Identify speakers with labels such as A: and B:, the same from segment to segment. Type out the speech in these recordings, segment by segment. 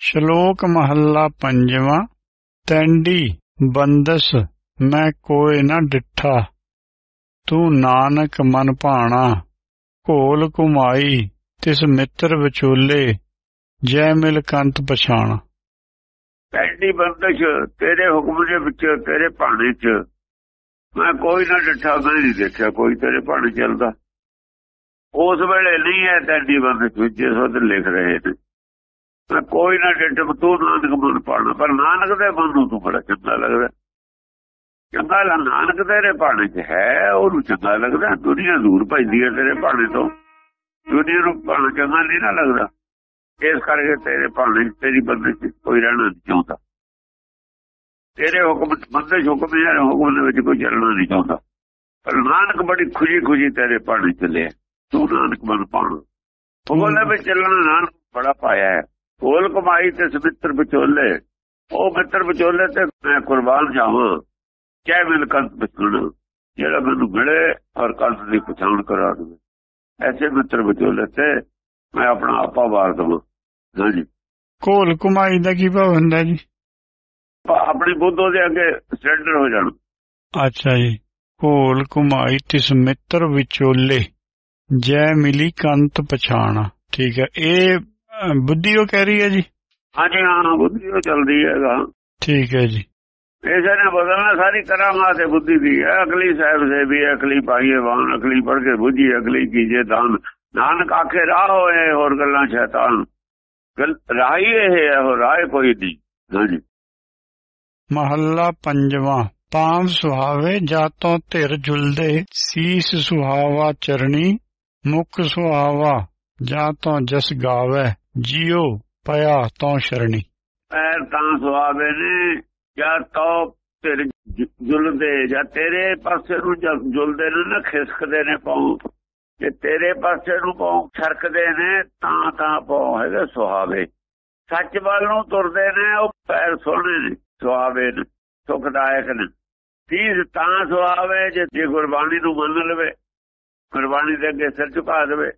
A: ਸ਼ਲੋਕ ਮਹੱਲਾ ਪੰਜਵਾਂ, ਤੈਂਡੀ ਬੰਦਸ, ਮੈਂ ਕੋਏ ਨਾ ਡਿਠਾ। ਤੂੰ ਨਾਨਕ ਮਨ ਭਾਣਾ, ਘੋਲ ਕੁਮਾਈ ਤਿਸ ਮਿੱਤਰ ਵਿਚੋਲੇ ਜੈ ਮਿਲ ਕੰਤ ਪਛਾਣ।
B: ਐਡੀ ਬੰਦਸ਼, ਤੇਰੇ ਹੁਕਮ ਦੇ ਵਿੱਚ, ਤੇਰੇ ਭਾਣੇ 'ਚ। ਮੈਂ ਕੋਈ ਨਾ ਡਿੱਠਾ, ਮੈਂ ਨਹੀਂ ਦੇਖਿਆ ਕੋਈ ਤੇਰੇ ਭਾਣੇ ਚੱਲਦਾ। ਉਸ ਵੇਲੇ ਨਹੀਂ ਹੈ ਤੈਡੀ ਬੰਦਸ਼ ਵਿੱਚ ਜਿਸ ਉਹਦੇ ਲਿਖ ਰਹੇ ਨੇ। ਮੈਂ ਕੋਈ ਨਾ ਡਿੱਠ ਤੂੰ ਨਾਨਕ ਮਨ ਪਾਣਾ ਪਰ ਨਾਨਕ ਦੇ ਮਨ ਨੂੰ ਤੂੰ ਬੜਾ ਚੰਗਾ ਲੱਗਦਾ। ਚੰਗਾ ਲਾ, ਨਾਨਕ ਤੇਰੇ ਭਾਣੇ 'ਚ ਹੈ, ਉਹਨੂੰ ਚੰਗਾ ਲੱਗਦਾ, ਦੁਨੀਆ ਦੂਰ ਭਜਦੀ ਹੈ ਤੇਰੇ ਭਾਣੇ ਤੋਂ। ਦੁਨੀਆ ਨੂੰ ਭਾਣਾ ਚੰਗਾ ਨਹੀਂ ਨਾ ਲੱਗਦਾ। ਇਸ ਕਰਕੇ ਤੇਰੇ ਭਾਣੇ ਤੇਰੀ ਬੰਦੇ 'ਚ ਕੋਈ ਰਹਿਣਾ ਨਹੀਂ ਚਾਹੁੰਦਾ। ਤੇਰੇ ਹੁਕਮ, ਬੰਦੇ ਹੁਕਮ ਹੈ ਹੁਕਮ ਦੇ ਵਿੱਚ ਕੋਈ ਚੱਲਣਾ ਨਹੀਂ ਚਾਹੁੰਦਾ। ਪਰ ਨਾਨਕ ਬੜੀ ਖੁਸ਼ੀ ਖੁਸ਼ੀ ਤੇਰੇ ਭਾਣੇ ਲਿਆ। ਤੂੰ ਨਾਨਕ ਮਨ ਪਾਣ ਹੁਕਮ ਦੇ ਵਿੱਚ ਚੱਲਣਾ ਨਾਨਕ ਬੜਾ ਪਾਇਆ ਹੈ। ਕੋਲ ਕਮਾਈ ਤੇ ਸਵਿੱਤਰ ਵਿਚੋਲੇ। ਉਹ ਮਿੱਤਰ ਵਿਚੋਲੇ ਤੇ ਮੈਂ ਕੁਰਬਾਨ ਜਾਵਾਂ ਚਾਹੇ ਮਿਲਕਤ ਵਿਚੋਲੇ। ਜਿਹੜਾ ਮੈਨੂੰ ਮਿਲੇ ਔਰ ਕਲਤ ਦੀ ਪਛਾਣ ਕਰਾ ਦੇਵੇ। ਐਸੇ ਮਿੱਤਰ ਵਿਚੋਲੇ ਤੇ ਮੈਂ ਆਪਣਾ ਆਪਾ ਵਾਰ ਦਵਾਂ। ਹਾਂਜੀ।
A: ਕੋਲ ਕਮਾਈ ਦਾ ਕੀ ਭਾਵ ਹੁੰਦਾ ਜੀ?
B: ਆਪਣੀ ਬੁੱਧ ਉਹਦੇ ਅੱਗੇ ਸਰੈਂਡਰ ਹੋ ਜਾਣਾ।
A: ਅੱਛਾ ਜੀ। ਕੋਲ ਕਮਾਈ ਤੇ ਸਮਿੱਤਰ ਵਿਚੋਲੇ। ਜੈ ਮਿਲੀ ਕੰਤ ਪਛਾਣਾ। ਠੀਕ ਹੈ। ਇਹ ਬੁੱਧੀ ਉਹ ਕਹਿ ਰਹੀ ਹੈ ਜੀ?
B: ਹਾਂਜੀ ਹਾਂ ਬੁੱਧੀ ਉਹ ਚੱਲਦੀ ਹੈਗਾ।
A: ਠੀਕ ਹੈ ਜੀ।
B: ਇਸੇ ਨੇ ਬਦਲਣਾ ਸਾਰੀ ਕਰਾਮਾਤ ਤੇ ਬੁੱਧੀ ਦੀ ਹੈ। ਅਗਲੀ ਸਾਹਿਬ ਸੇ ਵੀ ਅਗਲੀ ਪਾਈਏ ਵਾਨ ਅਗਲੀ ਪੜ ਕੇ ਬੁੱਝੀ ਅਗਲੀ ਕੀਜੇ ਦਾਨ। ਨਾਨਕ ਆਖੇ ਰਾਹ ਹੋਏ ਹੋਰ ਗੱਲਾਂ ਸ਼ੈਤਾਨ। ਗੱਲ ਰਾਹੀ ਇਹ ਹੈ ਹੋਰ ਰਾਹ ਕੋਈ ਨਹੀਂ। ਹਾਂਜੀ।
A: ਮਹੱਲਾ ਪੰਜਵਾਂ ਪਾਮ ਸੁਹਾਵੇ ਜਾਤੋਂ ਧਿਰ ਝੁਲਦੇ ਸੀਸ ਸੁਹਾਵਾ ਚਰਣੀ ਮੁਖ ਸੁਹਾਵਾ ਜਾਤੋਂ ਜਸ ਗਾਵੇ। ਜਿਉ ਪਿਆ ਤੋਂ ਸ਼ਰਣੀ।
B: ਪੈਰ ਤਾਂ ਸੁਆਵੇ ਨੇ, ਜਾਂ ਤੋ ਤੇਰੇ ਜੁਲਦੇ, ਜਾਂ ਤੇਰੇ ਪਾਸੇ ਨੂੰ ਜੁਲਦੇ ਨੇ ਨਾ, ਖਿਸਕਦੇ ਨੇ ਪਾਉ ਜੇ ਤੇਰੇ ਪਾਸੇ ਨੂੰ ਪਾਉ ਛਰਕਦੇ ਨੇ, ਤਾਂ ਤਾਂ ਪਾਉ ਹੈਗੇ ਸੁਹਾਵੇ। ਸੱਚ ਵੱਲ ਨੂੰ ਤੁਰਦੇ ਨੇ, ਉਹ ਪੈਰ ਸੋਹਣੇ ਨੇ, ਸੁਹਾਵੇ ਨੇ, ਸੁਖਦਾਇਕ ਨੇ। ਤੀਸ ਤਾਂ ਸੁਹਾਵੇ ਜੇ ਗੁਰਬਾਣੀ ਨੂੰ ਮੰਨ ਲਵੇ, ਗੁਰਬਾਣੀ ਦੇ ਅੱਗੇ ਸਿਰ ਝੁਕਾ ਦੇਵੇ।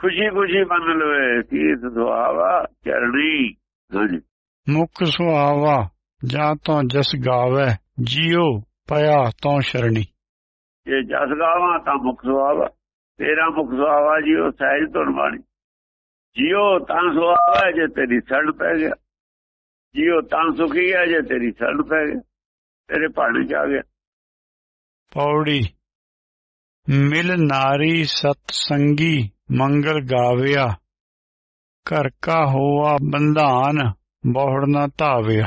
B: ਖੁਸ਼ੀ ਖੁਸ਼ੀ ਮੰਨ ਲਵੇ ਤੀਸ ਸੁਹਾਵਾ ਚਰਣੀ ਹਾਂਜੀ।
A: ਮੁਖ ਸੁਹਾਵਾ ਜਾਤੋਂ ਜਸ ਗਾਵੇ ਜਿਉ ਪਿਆ ਤੋਂ ਸ਼ਰਣੀ।
B: ਜੇ ਜਸ ਗਾਵਾਂ ਤਾਂ ਮੁਖ ਸੁਆਵਾ ਤੇਰਾ ਮੁਖ ਸੁਆਵਾ ਜੀਓ ਸਹਿਜ ਤੁਰ ਬਾਣੀ। ਜੀਓ ਤਾਂ ਸੁਆਵਾ ਜੇ ਤੇਰੀ ਸੜ ਪੈ ਗਿਆ। ਜੀਓ ਤਾਂ ਸੁਖੀ ਹੈ ਜੇ ਤੇਰੀ ਸੜ ਪੈ ਗਿਆ। ਤੇਰੇ ਪਾਣੀ ਚ ਆ ਗਿਆ।
A: ਪੌੜੀ ਮਿਲ ਨਾਰੀ ਸਤ ਸੰਗੀ ਮੰਗਲ ਗਾਵਿਆ, ਘਰ ਕਾ ਹੋਆ ਬੰਧਾਨ ਬਹੁੜ ਨਾ ਧਾਵਿਆ।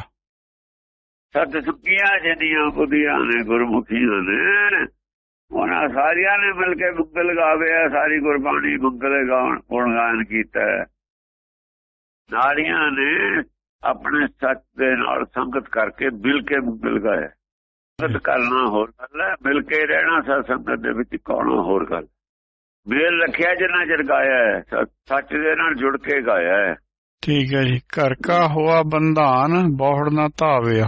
B: ਸਤ ਸੁਖੀਆਂ ਜਿਹੜੀਆਂ ਬੁੱਧੀਆਂ ਨੇ, ਗੁਰਮੁਖੀਆਂ ਨੇ। ਉਹਨਾਂ ਸਾਰਿਆਂ ਨੇ ਮਿਲ ਕੇ ਮੰਗਲ ਗਾਵਿਆ, ਸਾਰੀ ਗੁਰਬਾਣੀ ਮੰਗਲ ਗਾਉਣ, ਗੁਣਗਾਨ ਕੀਤਾ। ਨਾਰੀਆਂ ਨੇ ਆਪਣੇ ਸੱਚ ਦੇ ਨਾਲ ਸੰਗਤ ਕਰਕੇ ਮਿਲ ਕੇ ਮੰਗਲ ਗਾਇਆ। ਸੰਗਤ ਕਰਨਾ ਹੋਰ ਗੱਲ ਹੈ ਮਿਲ ਕੇ ਰਹਿਣਾ ਸਤ ਸੰਗਤ ਦੇ ਵਿੱਚ ਕੌਣਾ ਹੋਰ ਗੱਲ। ਮੇਲ ਰੱਖਿਆ ਜਿੰਨਾ ਚਿਰ ਗਾਇਆ ਸੱਚ ਦੇ ਨਾਲ ਜੁੜ ਕੇ ਗਾਇਆ ਹੈ।
A: ਠੀਕ ਹੈ ਜੀ ਘਰ ਕਾ ਹੋਆ ਬੰਧਾਨ ਬਹੁੜ ਨਾ ਧਾਵਿਆ।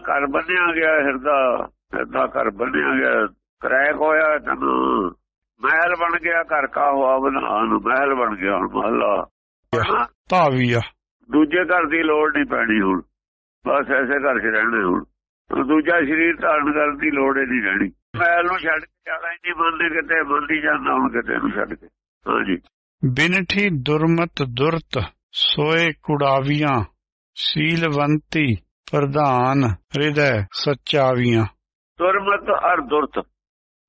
B: ਘਰ ਬੰਨਿਆ ਗਿਆ ਹਿਰਦਾ ਹਿਰਦਾ ਘਰ ਬੰਨਿਆ ਗਿਆ ਕਰੈਕ ਹੋਇਆ ਤੈਨੂੰ ਮਹਿਲ ਬਣ ਗਿਆ ਘਰ ਕਾ ਹੋਆ ਬਨਾਨ ਮਹਿਲ ਬਣ ਗਿਆ ਹੁਣ ਮਹੱਲਾ।
A: ਧਾਵਿਆ
B: ਦੂਜੇ ਘਰ ਦੀ ਲੋੜ ਨਹੀਂ ਪੈਣੀ ਹੁਣ ਬਸ ਐਸੇ ਘਰ 'ਚ ਰਹਿਣਾ ਹੁਣ ਹੁਣ। ਦੂਜਾ ਸਰੀਰ ਧਾਰਨ ਕਰਨ ਦੀ ਲੋੜ ਹੀ ਨਹੀਂ ਰਹਿਣੀ। ਮਹਿਲ ਨੂੰ ਛੱਡ ਕੇ ਜਾਣਾ ਨਹੀਂ ਮੰਨਦੇ ਕਿਤੇ ਮੰਨੀ ਜਾਂਦਾ ਹੁਣ ਕਿਤੇ ਨੂੰ ਛੱਡ ਕੇ। ਹਾਂਜੀ।
A: ਬਿਨਠੀ ਦੁਰਮਤ ਦੁਰਤ ਸੋਏ ਕੁੜਾਵੀਆਂ ਸੀਲਵੰਤੀ ਪ੍ਰਧਾਨ ਹਿਰਦੈ ਸੱਚਾਵੀਆਂ।
B: ਦੁਰਮਤ ਅਰ ਦੁਰਤ।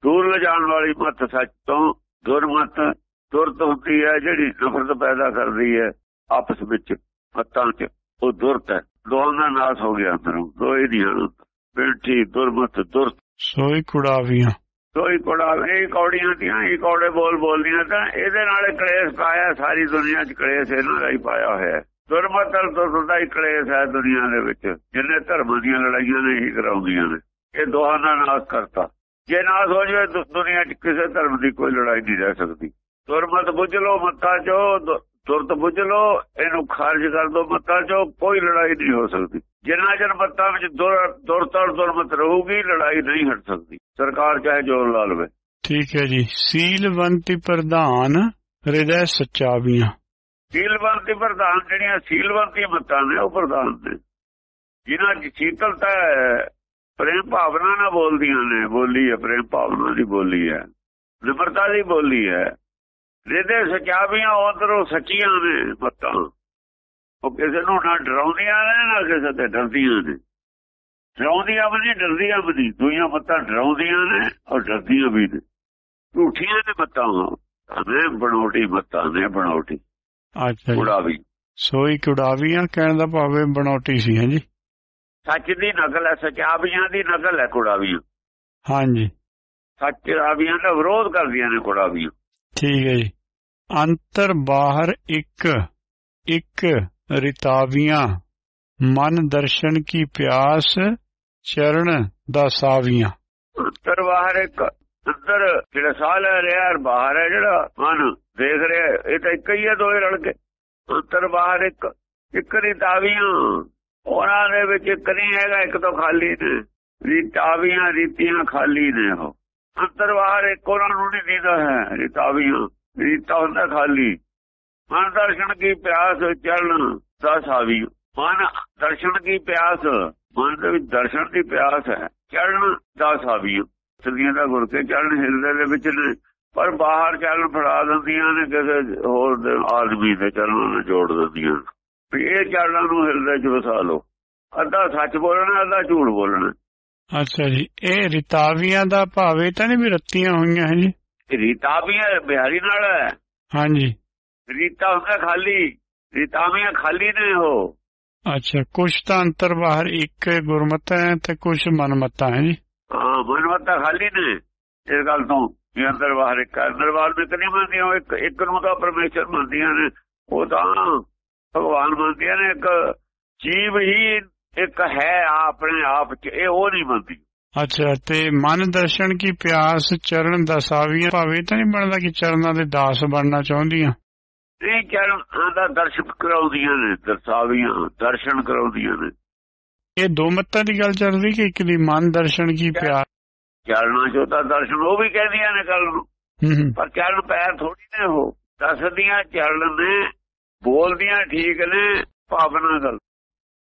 B: ਦੂਰ ਲਿਜਾਣ ਵਾਲੀ ਮਤ ਸੱਚ ਤੋਂ ਦੁਰਮਤ ਦੁਰਤ ਹੁੰਦੀ ਹੈ ਜਿਹੜੀ ਨਫ਼ਰਤ ਪੈਦਾ ਕਰਦੀ ਹੈ ਆਪਸ ਵਿੱਚ ਮਤਾਂ 'ਚ। ਉਹ ਦੁਰਤ ਹੈ। ਦੋਹਾਂ ਦਾ ਨਾਸ ਹੋ ਗਿਆ ਅੰਦਰੋਂ ਦੋਏ ਹਨ ਬੇਠੀ ਦੁਰਮਤ ਦੁਰਤ।
A: ਸੋਏ ਕੁੜਾਵੀਆਂ।
B: ਦੋਈ ਕੋੜਾ ਇਹ ਕੌੜੀਆਂ ਦੀਆਂ ਇਹ ਕੌੜੇ ਬੋਲ ਬੋਲਦੀਆਂ ਤਾਂ ਇਹਦੇ ਨਾਲ ਕਲੇਸ਼ ਪਾਇਆ ਸਾਰੀ ਦੁਨੀਆ 'ਚ ਕਲੇਸ਼ ਇਹਨਾਂ ਦਾ ਹੀ ਪਾਇਆ ਹੋਇਆ। ਦੁਰਮਤ ਦੁਰਤ ਦਾ ਹੀ ਕਲੇਸ਼ ਹੈ ਦੁਨੀਆ ਦੇ ਵਿੱਚ ਜਿੰਨੇ ਧਰਮਾਂ ਦੀਆਂ ਲੜਾਈਆਂ ਨੇ ਹੀ ਕਰਾਉਂਦੀਆਂ ਨੇ। ਇਹ ਦੋਹਾਂ ਦਾ ਨਾਸ ਕਰਤਾ। ਜੇ ਨਾਸ ਹੋ ਜਾਵੇ ਦੁਨੀਆ 'ਚ ਕਿਸੇ ਧਰਮ ਦੀ ਕੋਈ ਲੜਾਈ ਨਹੀਂ ਰਹਿ ਸਕਦੀ। ਦੁਰਮਤ ਬੁੱਝ ਲੋ ਮੱਤਾਂ 'ਚੋਂ ਦੁ- ਦੁਰਤ ਬੁੱਝ ਲੋ ਇਹਨੂੰ ਖਾਰਜ ਕਰ ਦੋ ਮੱਤਾਂ 'ਚੋਂ ਕੋਈ ਲੜਾਈ ਨਹੀਂ ਹੋ ਸਕਦੀ। ਜਿੰਨਾ ਚਿਰ ਮੱਤਾਂ ਵਿੱਚ ਦੁਰ- ਔਰ ਦੁਰਮਤ ਰਹੂਗੀ ਲੜਾਈ ਨਹੀਂ ਹਟ ਸਕਦੀ। ਸਰਕਾਰ ਚਾਹੇ ਜ਼ੋਰ ਲਾ ਲਵੇ।
A: ਠੀਕ ਹੈ ਜੀ। ਸੀਲਵੰਤੀ ਪ੍ਰਧਾਨ ਹਿਰਦੈ ਸੱਚਾਵੀਆਂ।
B: ਸੀਲਵੰਤੀ ਪ੍ਰਧਾਨ ਜਿਹੜੀਆਂ ਸੀਲਵੰਤੀ ਮਤਾਂ ਨੇ ਉਹ ਪ੍ਰਧਾਨ ਨੇ। ਜਿਨ੍ਹਾਂ ਚ ਸ਼ੀਤਲਤਾ ਹੈ, ਪ੍ਰੇਮ ਭਾਵਨਾ ਨਾਲ ਬੋਲਦੀਆਂ ਨੇ। ਬੋਲੀ ਹੈ ਪ੍ਰੇਮ ਭਾਵਨਾ ਦੀ ਬੋਲੀ ਹੈ। ਨਿਮਰਤਾ ਦੀ ਬੋਲੀ ਹੈ। ਜਿਹਦੇ ਸਚਾਵੀਆਂ ਅੰਦਰੋਂ ਸੱਚੀਆਂ ਨੇ ਮਤਾਂ ਉਹ ਕਿਸੇ ਨੂੰ ਨਾ ਡਰਾਉਂਦੀਆਂ ਨੇ ਨਾ ਕਿਸੇ ਤੇ ਡਰਦੀਆਂ ਨੇ। ਡਰਾਉਂਦੀਆਂ ਵੀ ਨਹੀਂ ਡਰਦੀਆਂ ਵੀ ਨਹੀਂ। ਦੁਨੀਆਂ ਮਤਾਂ ਡਰਾਉਂਦੀਆਂ ਨੇ ਔਰ ਡਰਦੀਆਂ ਵੀ ਨੇ। ਝੂਠੀਆਂ ਨੇ ਮਤਾਂ ਨੇ ਬਣਾਉਟੀ ਮਤਾਂ ਨੇ ਬਣਾਉਟੀ
A: ਅੱਛਾ
B: ਉਡਾਵੀ।
A: ਸੋਈ ਕੁੜਾਵੀਆਂ ਕਹਿਣ ਦਾ ਭਾਵੇਂ ਬਣਾਉਟੀ ਸੀ ਹਾਂਜੀ
B: ਸੱਚ ਦੀ ਨਕਲ ਹੈ ਸਚਾਵੀਆਂ ਦੀ ਨਕਲ ਹੈ ਕੁੜਾਵੀਆਂ।
A: ਹਾਂਜੀ।
B: ਸੱਚ ਰਾਵੀਆਂ ਦਾ ਵਿਰੋਧ ਕਰਦੀਆਂ ਨੇ ਕੁੜਾਵੀਆਂ।
A: ਠੀਕ ਹੈ ਜੀ। ਅੰਤਰ ਬਾਹਰ ਇੱਕ ਇੱਕ ਰਿਤਾਵੀਆਂ, ਮਨ ਦਰਸ਼ਨ ਕੀ ਪਿਆਸ, ਚਰਨ ਦਾ ਸਾਵੀਆਂ।
B: ਅੰਦਰ ਬਾਹਰ ਇੱਕ ਅੰਦਰ ਜਿਹੜਾ ਸਾਹ ਲੈ ਰਿਹਾ ਔਰ ਬਾਹਰ ਹੈ ਜਿਹੜਾ ਮਨ ਦੇਖ ਰਿਹਾ, ਇਹ ਤਾਂ ਇੱਕ ਹੀ ਹੈ ਦੋਏ ਰਲ ਕੇ। ਅੰਦਰ ਬਾਹਰ ਇੱਕ ਇੱਕ ਰਿਤਾਵੀਆਂ। ਉਹਨਾਂ ਦੇ ਵਿੱਚ ਇੱਕ ਨਹੀਂ ਹੈਗਾ, ਇੱਕ ਤੋਂ ਖਾਲੀ ਨੇ। ਰਿਤਾਵੀਆਂ, ਰੀਤੀਆਂ ਖਾਲੀ ਨੇ ਉਹ। ਅੰਦਰ ਬਾਹਰ ਇੱਕ ਉਹਨਾਂ ਨੂੰ ਨਹੀਂ ਦੀਦਾ ਹੈ ਰਿਤਾਵੀਆਂ ਰੀਤਾ ਹੁੰਦਾ ਖਾਲੀ। ਮਨ ਦਰਸ਼ਨ ਕੀ ਪਿਆਸ ਚੜਨ ਦਾ ਸਾਵੀ। ਮਨ ਦਰਸ਼ਨ ਕੀ ਪਿਆਸ, ਮਨ ਦੇ ਵਿੱਚ ਦਰਸ਼ਨ ਦੀ ਪਿਆਸ ਹੈ ਚਰਨ ਦਾ ਸਾਵੀ। ਸਦੀਆਂ ਦਾ ਗੁਰ ਕੇ ਚਰਨ ਹਿਰਦੇ ਦੇ ਵਿੱਚ ਨੇ, ਪਰ ਬਾਹਰ ਚਰਨ ਫੜਾ ਦਿੰਦੀਆਂ ਨੇ, ਕਿਸੇ ਹੋਰ ਦੇ ਆਦਮੀ ਦੇ ਚਰਨਾਂ ਨਾਲ ਜੋੜ ਦਿੰਦੀਆਂ ਵੀ ਇਹ ਚਰਨਾਂ ਨੂੰ ਹਿਰਦੇ 'ਚ ਵਸਾ ਲਓ। ਅੱਧਾ ਸੱਚ ਬੋਲਣਾ, ਅੱਧਾ ਝੂਠ ਬੋਲਣਾ।
A: ਅੱਛਾ ਜੀ ਇਹ ਰਿਤਾਵੀਆਂ ਦਾ ਭਾਵੇਂ ਤਾਂ ਨਹੀਂ ਵੀ ਰੱਤੀਆਂ ਹੋਈਆਂ ਹੈ ਜੀ?
B: ਰੀਤਾ ਵੀ ਹੈ ਬਿਹਾਰੀ ਨਾਲ ਹੈ।
A: ਹਾਂਜੀ।
B: ਰੀਤਾ ਹੁੰਦਾ ਖਾਲੀ ਰੀਤਾਵੀਆਂ ਖਾਲੀ ਨੇ ਉਹ।
A: ਅੱਛਾ ਕੁਛ ਤਾਂ ਅੰਤਰ ਬਾਹਰ ਇੱਕ ਗੁਰਮਤਿ ਹੈ ਤੇ ਕੁਛ ਮਨਮਤਾਂ ਹੈ ਜੀ।
B: ਹਾਂ ਮਨਵਤਾ ਖਾਲੀ ਨੇ ਇਸ ਗੱਲ ਤੋਂ। ਵੀ ਅੰਦਰ ਬਾਹਰ ਇੱਕ ਹੈ। ਅੰਦਰ ਬਾਹਰ ਵਿੱਚ ਨਹੀਂ ਮੰਨਦੀਆਂ ਇੱਕ ਇੱਕ ਨੂੰ ਤਾਂ ਪਰਮੇਸ਼ਰ ਮੰਨਦੀਆਂ ਨੇ। ਉਹ ਤਾਂ ਭਗਵਾਨ ਮੰਨਦੀਆਂ ਨੇ ਇੱਕ ਜੀਵ ਹੀ ਇੱਕ ਹੈ ਆਪਣੇ ਆਪ ਚ ਇਹ ਉਹ ਨਹੀਂ ਮੰਨਦੀ
A: ਅੱਛਾ ਤੇ ਮਨ ਦਰਸ਼ਨ ਕੀ ਪਿਆਸ ਚਰਨ ਦਾ ਸਾਵੀਆਂ ਭਾਵੇਂ ਤਾਂ ਨਹੀਂ ਬਣਦਾ ਕਿ ਚਰਨਾਂ ਦੇ ਦਾਸ ਬਣਨਾ ਚਾਹੁੰਦੀਆਂ?
B: ਇਹ ਚਰਨ ਦਾ ਦਰਸ਼ਨ ਕਰਾਉਂਦੀਆਂ ਨੇ ਦਰਸਾਵੀਆਂ ਦਰਸ਼ਨ ਕਰਾਉਂਦੀਆਂ ਨੇ।
A: ਇਹ ਦੋ ਮੱਤਾਂ ਦੀ ਗੱਲ ਚੱਲ ਰਹੀ ਕਿ ਇੱਕ ਦੀ ਮਨ ਦਰਸ਼ਨ ਕੀ ਪਿਆਸ?
B: ਚਰਨਾਂ ਚੋਂ ਤਾਂ ਦਰਸ਼ਨ ਉਹ ਵੀ ਕਹਿੰਦੀਆਂ ਨੇ ਕੱਲ ਨੂੰ। ਪਰ ਚਰਨ ਪੈਰ ਥੋੜੀ ਨੇ ਉਹ ਦੱਸਦੀਆਂ ਚਰਨ ਨੇ ਬੋਲਦੀਆਂ ਠੀਕ ਨੇ ਭਾਵਨਾ ਗੱਲ।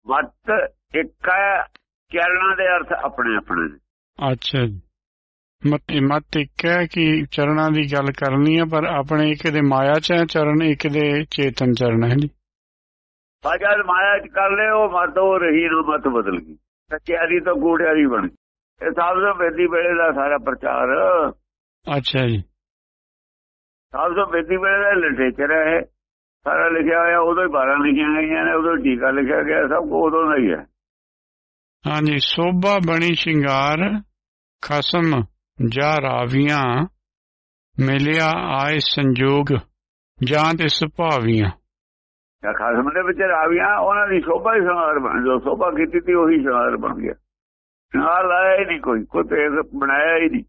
B: ਮਤ ਇੱਕ ਹੈ ਚਰਨਾਂ ਦੇ ਅਰਥ ਆਪਣੇ ਆਪਣੇ ਨੇ।
A: ਅੱਛਾ ਜੀ। ਮਤ ਮਤ ਇੱਕ ਹੈ ਕਿ ਚਰਨਾਂ ਦੀ ਗੱਲ ਕਰਨੀ ਹੈ ਪਰ ਆਪਣੇ ਇੱਕ ਦੇ ਮਾਇਆ ਚ ਹੈ ਚਰਨ ਇੱਕ ਦੇ ਚੇਤਨ ਚਰਨ ਹੈ ਜੀ
B: ਬਾਜਾ ਮਾਇਆ ਚ ਕਰ ਲੈ ਉਹ ਮਤ ਉਹ ਰਹੀ ਨੂੰ ਮਤ ਬਦਲ ਗਈ। ਸੱਚਿਆਰੀ ਤੋਂ ਗੂੜਿਆਰੀ ਬਣ ਗਈ। ਇਹ ਸਭ ਤੋਂ ਬੇਦੀ ਵੇਲੇ ਦਾ ਸਾਰਾ ਪ੍ਰਚਾਰ।
A: ਅੱਛਾ ਜੀ।
B: ਸਭ ਤੋਂ ਬੇਦੀ ਵੇਲੇ ਦਾ ਲਿਟਰੇਚਰ ਹੈ। ਸਾਰਾ ਲਿਖਿਆ ਹੋਇਆ ਉਦੋਂ ਹੀ 12 ਲਿਖੀਆਂ ਗਈਆਂ ਨੇ ਉਦੋਂ ਟੀਕਾ ਲਿਖਿਆ ਗਿਆ ਸਭ ਕੁਝ ਉਦੋਂ ਦਾ ਹੀ ਹੈ।
A: ਹਾਂਜੀ ਸੋਭਾ ਬਣੀ ਸ਼ਿੰਗਾਰ ਖਸਮ ਜਾ ਰਾਵੀਆਂ ਮਿਲਿਆ ਆਏ ਸੰਜੋਗ ਜਾਂ ਤੇ ਸੁਭਾਵੀਆਂ।
B: ਜਾਂ ਖਸਮ ਦੇ ਵਿੱਚ ਰਾਵੀਆਂ ਉਹਨਾਂ ਦੀ ਸ਼ੋਭਾ ਹੀ ਸ਼ਿੰਗਾਰ ਬਣ ਜੋ ਸ਼ੋਭਾ ਕੀਤੀ ਤੀ ਉਹੀ ਸ਼ਿੰਗਾਰ ਬਣ ਗਿਆ। ਸ਼ਿੰਗਾਰ ਲਾਇਆ ਹੀ ਨਹੀਂ ਕੋਈ ਕੋਈ ਭੇਖ ਬਣਾਇਆ ਹੀ ਨਹੀਂ।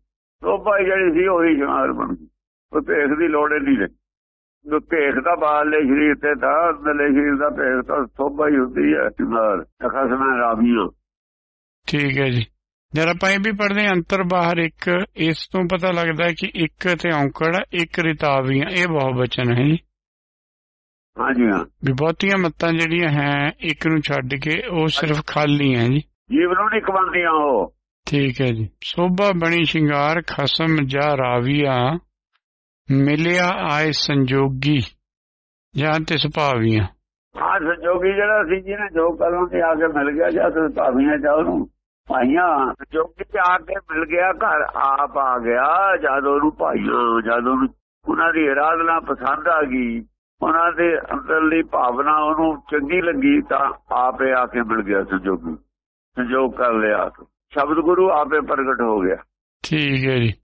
B: ਸ਼ੋਭਾ ਜਿਹੜੀ ਸੀ ਉਹੀ ਸ਼ਿੰਗਾਰ ਬਣ ਗਈ। ਕੋਈ ਭੇਖ ਦੀ ਲੋੜ ਨਹੀਂ ਰਹੀ। ਭੇਖ ਦਾ ਬਾਹਰਲੇ ਸਰੀਰ ਤੇ ਤਾਂ ਅੰਦਰਲੇ ਸਰੀਰ ਦਾ ਭੇਖ ਤਾਂ ਸ਼ੋਭਾ ਹੀ ਹੁੰਦੀ ਹੈ ਸ਼ਿੰਗਾਰ ਖਸਮ ਰਾਵੀਆਂ।
A: ਠੀਕ ਹੈ ਜੀ। ਜਦ ਆਪਾਂ ਇਹ ਵੀ ਪੜ੍ਹਦੇ ਹਾਂ ਅੰਤਰ ਬਾਹਰ ਇੱਕ ਇਸ ਤੋਂ ਪਤਾ ਲੱਗਦਾ ਕਿ ਇੱਕ ਤੇ ਔਂਕੜ ਇੱਕ ਰਿਤਾਵੀਆਂ ਇਹ ਬਹੁ ਬਚਨ ਹੈ ਜੀ।
B: ਹਾਂਜੀ ਹਾਂ।
A: ਵੀ ਬਹੁਤੀਆਂ ਮੱਤਾਂ ਜਿਹੜੀਆਂ ਹੈ ਇੱਕ ਨੂੰ ਛੱਡ ਕੇ ਉਹ ਸਿਰਫ ਖਾਲੀ ਹੈ ਜੀ।
B: ਜੀਵ ਨੂੰ ਨਹੀਂ ਕਮਾਉਂਦੀਆਂ ਉਹ।
A: ਠੀਕ ਹੈ ਜੀ। ਸੋਭਾ ਬਣੀ ਸ਼ਿੰਗਾਰ ਖਸਮ ਜਾ ਰਾਵੀਆ ਮਿਲਿਆ ਆਏ ਸੰਜੋਗੀ ਜਾਂ ਤੇ ਸੁਭਾਵੀਆਂ
B: ਹਾਂ ਸੰਜੋਗੀ ਜਿਹੜਾ ਸੀ ਜਿਹਨੇ ਜੋ ਕਰਨ ਤੇ ਆ ਕੇ ਮਿਲ ਗਿਆ ਜਾਂ ਤੇ ਭਾਵੀਆਂ ਜਾ ਉਹਨੂੰ ਭਾਈਆਂ ਸੰਜੋਗੀ ਤੇ ਆ ਕੇ ਮਿਲ ਗਿਆ ਘਰ ਆਪ ਆ ਗਿਆ ਜਦ ਉਹਨੂੰ ਭਾਈਆਂ ਜਦ ਉਹਨੂੰ ਉਹਨਾਂ ਦੀ ਇਰਾਦਨਾ ਪਸੰਦ ਆ ਗਈ ਉਹਨਾਂ ਦੇ ਅੰਦਰਲੀ ਭਾਵਨਾ ਉਹਨੂੰ ਚੰਗੀ ਲੱਗੀ ਤਾਂ ਆਪੇ ਆ ਕੇ ਮਿਲ ਗਿਆ ਸੰਜੋਗੀ ਸੰਜੋਗ ਕਰ ਲਿਆ। ਸ਼ਬਦ ਗੁਰੂ ਆਪੇ ਪ੍ਰਗਟ ਹੋ ਗਿਆ।
A: ਠੀਕ ਹੈ ਜੀ।